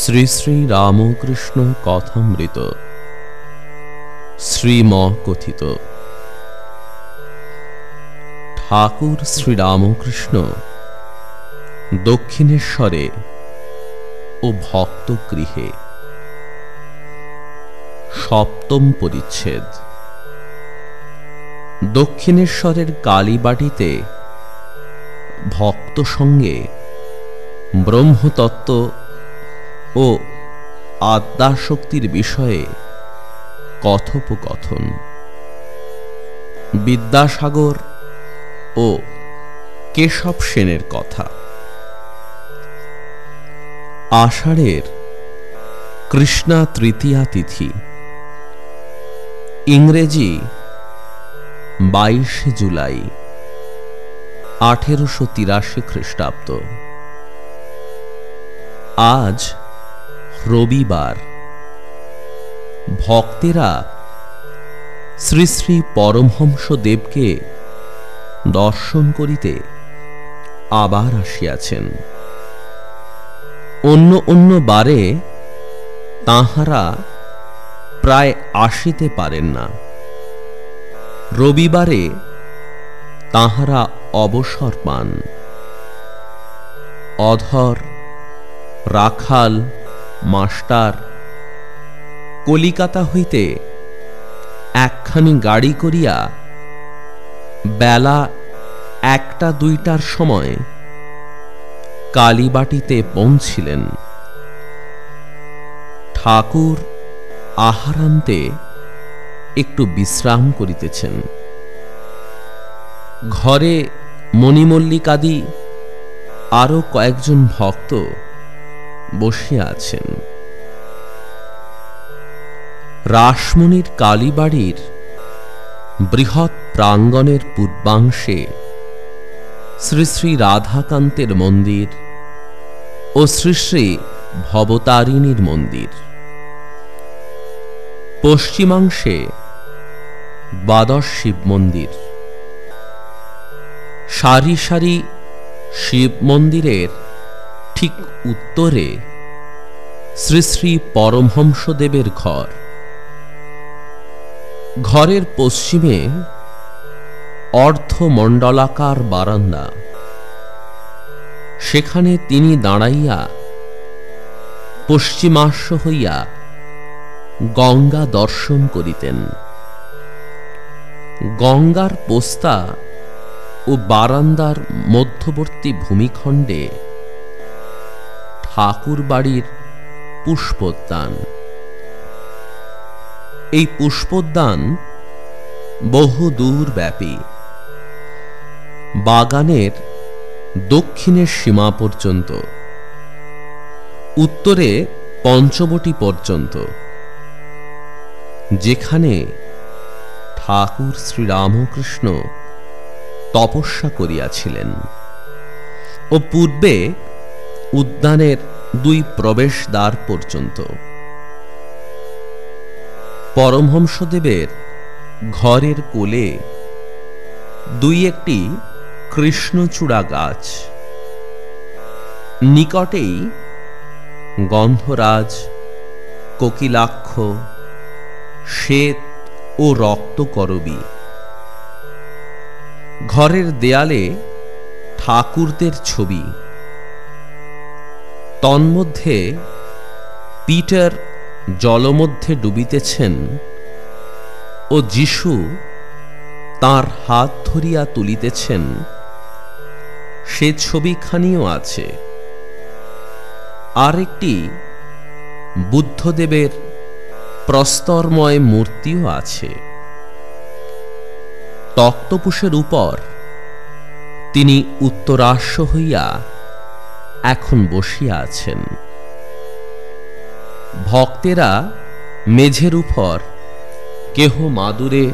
শ্রী শ্রী রামকৃষ্ণ কথামৃত। শ্রীম কথিত ঠাকুর শ্রীরামকৃষ্ণ দক্ষিণেশ্বরে ও ভক্তগৃহে সপ্তম পরিচ্ছেদ। দক্ষিণেশ্বরের কালীবাটিতে ভক্ত সঙ্গে ব্রহ্মতত্ত্ব ও আত্মাশক্তির বিষয়ে কথোপকথন। বিদ্যাসাগর ও কেশব সেনের কথা। আষাঢ়ের কৃষ্ণা তৃতীয়া তিথি। ইংরেজি, বাইশে জুলাই, আঠেরোশো তিরাশি খ্রিস্টাব্দ। আজ রবিবার। ভক্তেরা শ্রী শ্রী পরমহংস দেবকে দর্শন করিতে আবার আসিয়াছেন। অন্য অন্য বারে তাহারা প্রায় আসিতে পারেন না। রবিবারে তাহারা অবসর পান। অধর, রাখাল মাস্টার। কলিকাতা হইতে একখানি গাড়ি করিয়া বেলা একটা দুইটার সময় কালীবাটিতে পৌঁছিলেন। ঠাকুর আহারান্তে একটু বিশ্রাম করিতেছেন। ঘরে মণিমল্লিকাদি আরও কয়েকজন ভক্ত বসিয়া আছেন। রাসমণির কালীবাড়ির বৃহৎ প্রাঙ্গণের পূর্বাংশে শ্রী শ্রী রাধাকান্তের মন্দির ও শ্রী শ্রী ভবতারিণীর মন্দির। পশ্চিমাংশে দ্বাদশ শিব মন্দির। সারি সারি শিব মন্দিরের ঠিক উত্তরে শ্রী শ্রী পরমহংসদেবের ঘর। ঘরের পশ্চিমে অর্ধমণ্ডলাকার বারান্দা। সেখানে তিনি দাঁড়াইয়া পশ্চিমাশ্ব হইয়া গঙ্গা দর্শন করিতেন। গঙ্গার পোস্তা ও বারান্দার মধ্যবর্তী ভূমিখণ্ডে ঠাকুর বাড়ির পুষ্পোদ্যান। এই পুষ্পোদ্যান বহু দূর ব্যাপী বাগানের দক্ষিণের সীমা পর্যন্ত, উত্তরে পঞ্চবটি পর্যন্ত, যেখানে ঠাকুর শ্রীরামকৃষ্ণ তপস্যা করিয়াছিলেন। ও পূর্বে উদ্যানের দুই প্রবেশদ্বার পর্যন্ত। পরমহংসদেবের ঘরের কোলে দুই একটি কৃষ্ণচূড়া গাছ। নিকটেই গন্ধরাজ, কোকিলাক্ষ, শ্বেত ও রক্তকরবী। ঘরের দেয়ালে ঠাকুরদের ছবি। তন্মধ্যে পিটার জলমধ্যে ডুবিতেছেন ও যিশু তার হাত ধরিয়া তুলিতেছেন। সে ছবিখানিও আছে। আর একটি বুদ্ধদেবের প্রস্তরময় মূর্তিও আছে। তক্তপুষের উপর তিনি উত্তরাশ্ব হইয়া এখন বসিয়া আছেন। ভক্তেরা মেঝের উপর কেহ মাদুরে,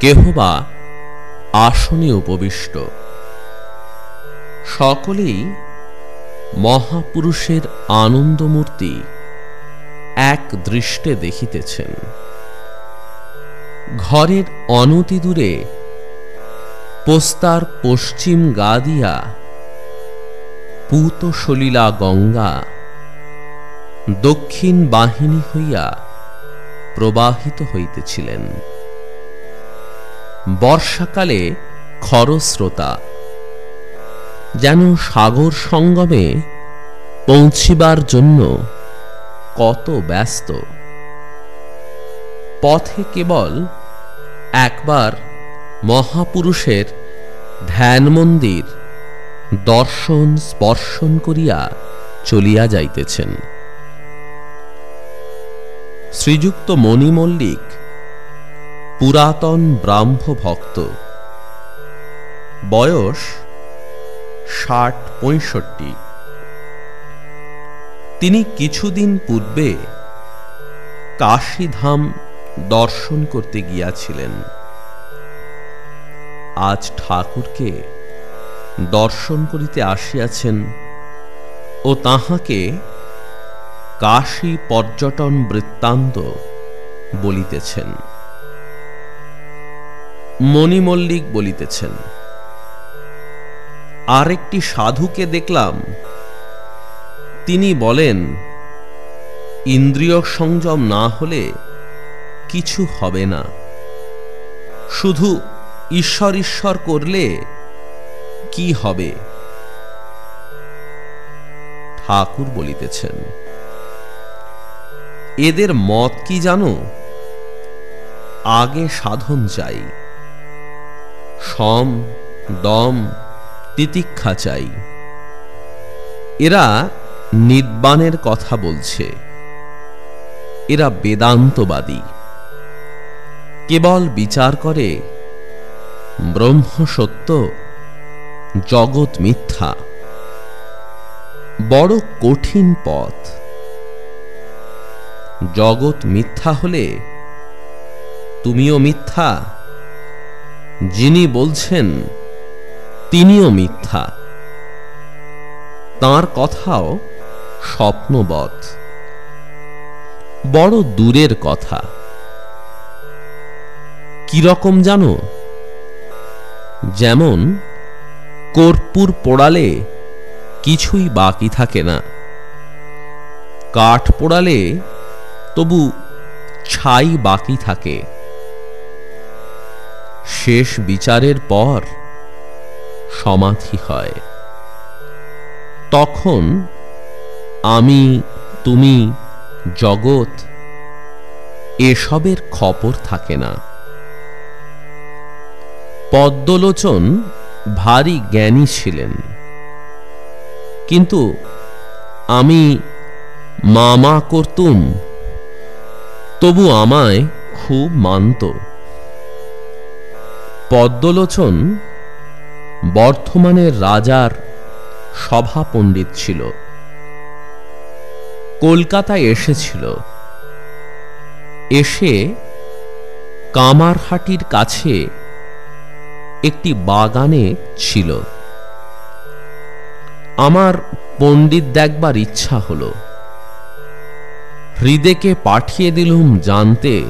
কেহ বা আসনে উপবিষ্ট। সকলেই মহাপুরুষের আনন্দমূর্তি এক দৃষ্টে দেখিতেছেন। ঘরের অনতি দূরে পোস্তার পশ্চিম গা দিয়া পুত সলিলা গঙ্গা। দক্ষিণ বাহিনী হইয়া প্রবাহিত হইতেছিলেন। বর্ষাকালে খরস্রোতা, যেন সাগর সঙ্গমে পৌঁছিবার জন্য কত ব্যস্ত। পথে কেবল একবার মহাপুরুষের ধ্যান মন্দির দর্শন স্পর্শন করিয়া চলিয়া যাইতেছেন। শ্রীযুক্ত মণি মল্লিক, পুরাতন ব্রাহ্ম ভক্ত, বয়স ষাট পঁয়ষট্টি। তিনি কিছুদিন পূর্বে কাশীধাম দর্শন করতে গিয়াছিলেন। আজ ঠাকুরকে দর্শন করিতে আসিয়াছেন ও তাহাকে কাশী পর্যটন বৃত্তান্ত বলিতেছেন। মণিমল্লিক বলিতেছেন, আরেকটি সাধুকে দেখলাম। তিনি বলেন ইন্দ্রিয় সংযম না হলে কিছু হবে না। শুধু ঈশ্বর ঈশ্বর করলে কি হবে? ঠাকুর বলিতেছেন, এদের মত কি জানো? আগে সাধন চাই, সম, দম, তিতিক্ষা চাই। এরা নির্বাণের কথা বলছে। এরা বেদান্তবাদী। কেবল বিচার করে ব্রহ্ম সত্য জগৎ মিথ্যা। বড় কঠিন পথ। জগৎ মিথ্যা হলে তুমিও মিথ্যা। যিনি বলছেন, তিনিও মিথ্যা। তার কথাও স্বপ্নবৎ বড় দূরের কথা। কীরকম জানো? যেমন কর্পূর পোড়ালে কিছুই বাকি থাকে না। কাঠ পোড়ালে তবু ছাই বাকি থাকে। শেষ বিচারের পর সমাধি হয়। তখন আমি, তুমি, জগৎ এসবের খবর থাকে না। পদ্মলোচন ভারী জ্ঞানী ছিলেন। কিন্তু আমি মামা করতুম, তবু আমায় খুব মানত। পদ্মলোচন বর্ধমানের রাজার সভা পণ্ডিত ছিল। কলকাতায় এসেছিল। এসে কামারহাটির কাছে একটি বাগানে ছিল। আমার পণ্ডিত দেখবার ইচ্ছা হলো হৃদেকে পাঠিয়ে দিলুম জানতে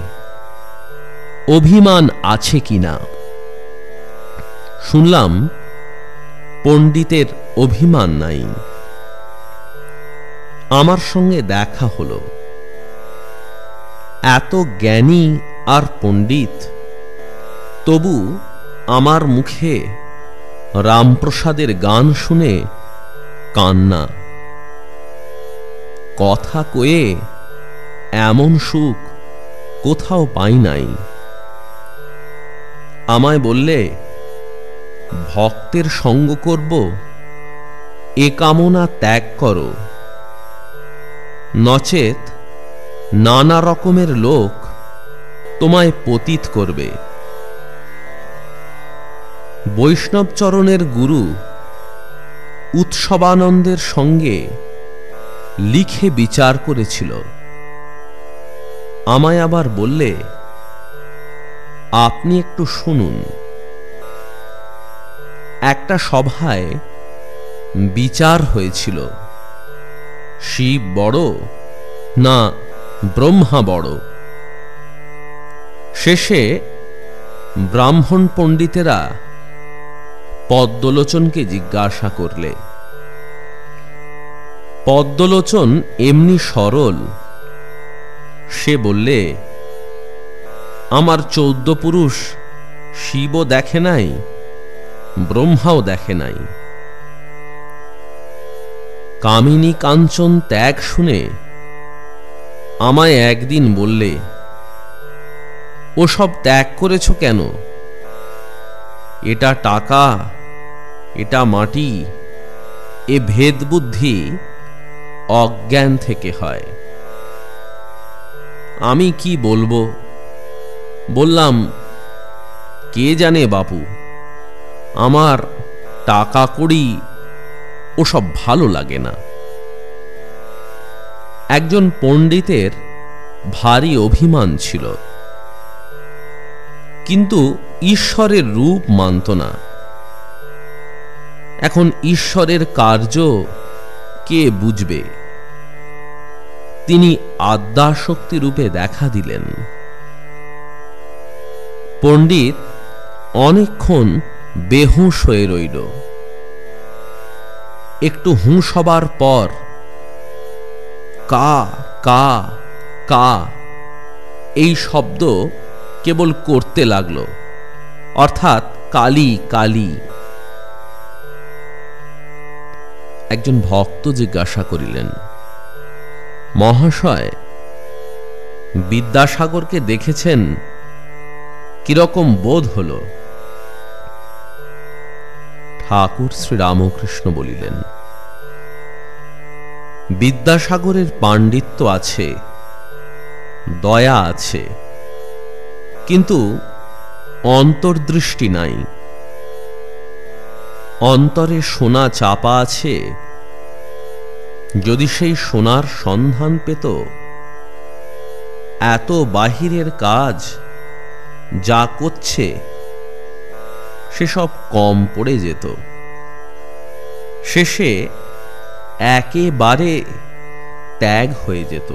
অভিমান আছে কিনা। শুনলাম পণ্ডিতের অভিমান নাই। আমার সঙ্গে দেখা হলো। এত জ্ঞানী আর পণ্ডিত, তবু আমার মুখে রামপ্রসাদের গান শুনে কান্না। কথা কয়ে এমন সুখ কোথাও পাই নাই। আমায় বললে, ভক্তের সঙ্গ করব, এ কামনা ত্যাগ করো। নচেত নানা রকমের লোক তোমায় পতিত করবে। বৈষ্ণবচরণের গুরু উৎসবানন্দের সঙ্গে লিখে বিচার করেছিল। আমায় আবার বললে, আপনি একটু শুনুন। একটা সভায় বিচার হয়েছিল। শিব বড় না ব্রহ্মা বড়। শেষে ব্রাহ্মণ পণ্ডিতেরা পদ্মলোচনকে জিজ্ঞাসা করলে, পদ্মলোচন এমনি সরল? সে বললে, আমার চৌদ্দ পুরুষ শিবও দেখে নাই, ব্রহ্মাও দেখে নাই। কামিনী কাঞ্চন ত্যাগ শুনে আমায় একদিন বললে ও সব ত্যাগ করেছ কেন? এটা টাকা এটা মাটি। এ ভেদ বুদ্ধি অজ্ঞান থেকে হয়। আমি কি বলব? বললাম, কে জানে বাপু? আমার টাকা কড়ি ওসব ভালো লাগে না। একজন পণ্ডিতের ভারী অভিমান ছিল। কিন্তু ঈশ্বরের রূপ মানত না। এখন ঈশ্বরের কার্য কে বুঝবে? তিনি আদ্যাশক্তি রূপে দেখা দিলেন। পণ্ডিত অনেকক্ষণ বেহুশ হয়ে রইল। একটু হুঁশ হবার পর, কা কা কা, এই শব্দ কেবল করতে লাগল। অর্থাৎ কালি কালি। একজন ভক্ত জিজ্ঞাসা করিলেন, মহাশয়, বিদ্যাসাগরকে দেখেছেন? কীরকম বোধ হল? ঠাকুর শ্রীরামকৃষ্ণ বলিলেন, বিদ্যাসাগরের পাণ্ডিত্য আছে, দয়া আছে, কিন্তু অন্তর্দৃষ্টি নাই। অন্তরে সোনা চাপা আছে। যদি সেই সোনার সন্ধান পেত, এত বাহিরের কাজ যা করছে, সেসব কম পড়ে যেত। শেষে একেবারে ত্যাগ হয়ে যেত।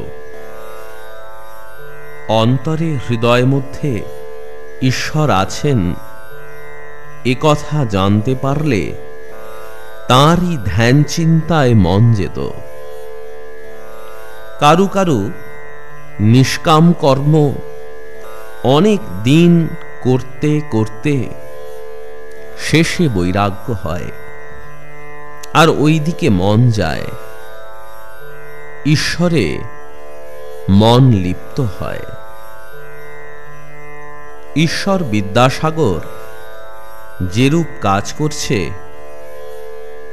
অন্তরে হৃদয় মধ্যে ঈশ্বর আছেন এ কথা জানতে পারলে তাঁরই ধ্যান চিন্তায় মন যেত। কারু কারু নিষ্কাম কর্ম অনেক দিন করতে করতে শেষে বৈরাগ্য হয়, আর ওই দিকে মন যায়, ঈশ্বরে মন লিপ্ত হয়। ঈশ্বর বিদ্যাসাগর যেরূপ কাজ করছে,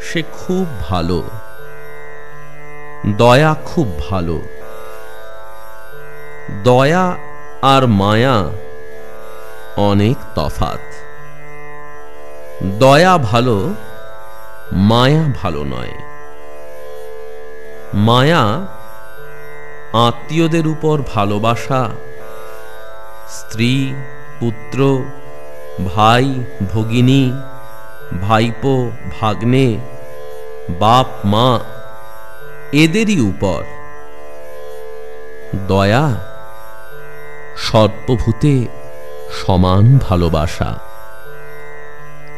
সে খুব ভালো। দয়া খুব ভালো। দয়া আর মায়া অনেক তফাত দয়া ভালো, মায়া ভালো নয়। মায়া আত্মীয়দের উপর ভালোবাসা, স্ত্রী, পুত্র ভাই ভগিনী ভাইপো ভাগ্নে বাপ মা এদেরই উপর। দয়া সর্বভূতে সমান ভালোবাসা।